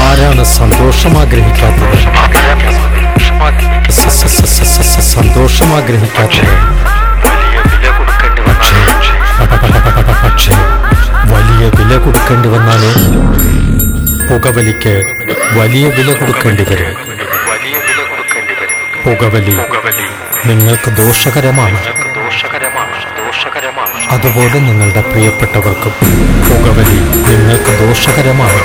ആരാണ് സന്തോഷം ആഗ്രഹിക്കാത്തത് സന്തോഷം ആഗ്രഹിക്കാത്തത് പക്ഷേ വലിയ വില കൊടുക്കേണ്ടി വന്നാലേ പുകവലിക്ക് വലിയ വില കൊടുക്കേണ്ടി വരും. പുകവലി നിങ്ങൾക്ക് ദോഷകരമാണ്. അതുപോലെ നിങ്ങളുടെ പ്രിയപ്പെട്ടവർക്കും പുകവലി നിങ്ങൾക്ക് ദോഷകരമാണ്.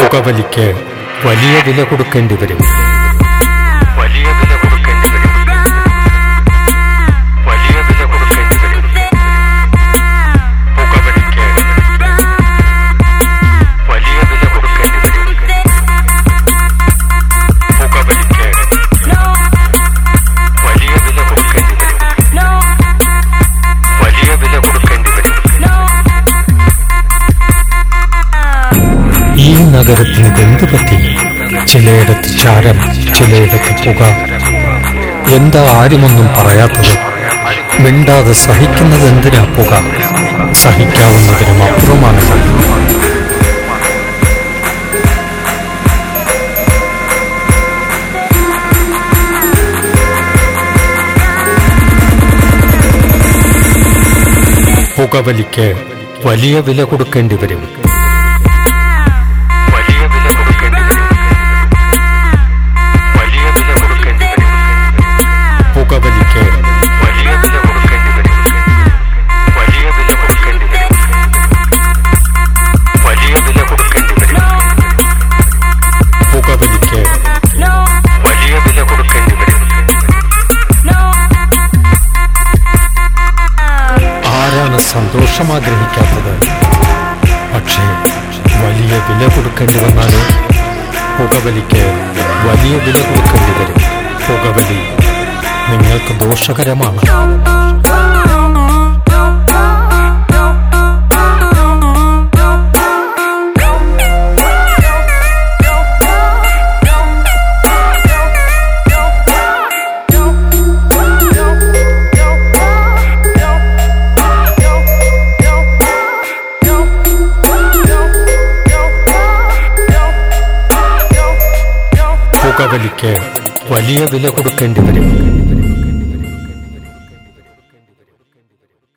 പുകവലിക്ക് വലിയ വില കൊടുക്കേണ്ടി വരും. നഗരത്തിന് ഇതെന്ത് പറ്റി? ചിലയിടത്ത് ചാരം ചിലയിടത്ത് പുക. എന്താ ആരുമൊന്നും പറയാത്തത്? മിണ്ടാതെ സഹിക്കുന്നത് എന്തിനാ പുക? സഹിക്കാവുന്നതിനും അപ്പുറമാണ്. പുകവലിക്ക് വലിയ വില കൊടുക്കേണ്ടി വരും. സന്തോഷം ആഗ്രഹിക്കാത്തത് പക്ഷേ വലിയ വില കൊടുക്കേണ്ടി വന്നാലോ പുകവലിക്ക് വലിയ വില കൊടുക്കേണ്ടി വരും. പുകവലി നിങ്ങൾക്ക് ദോഷകരമാണ്. പുകവലിക്ക് വലിയ വില കൊടുക്കേണ്ടി വരും.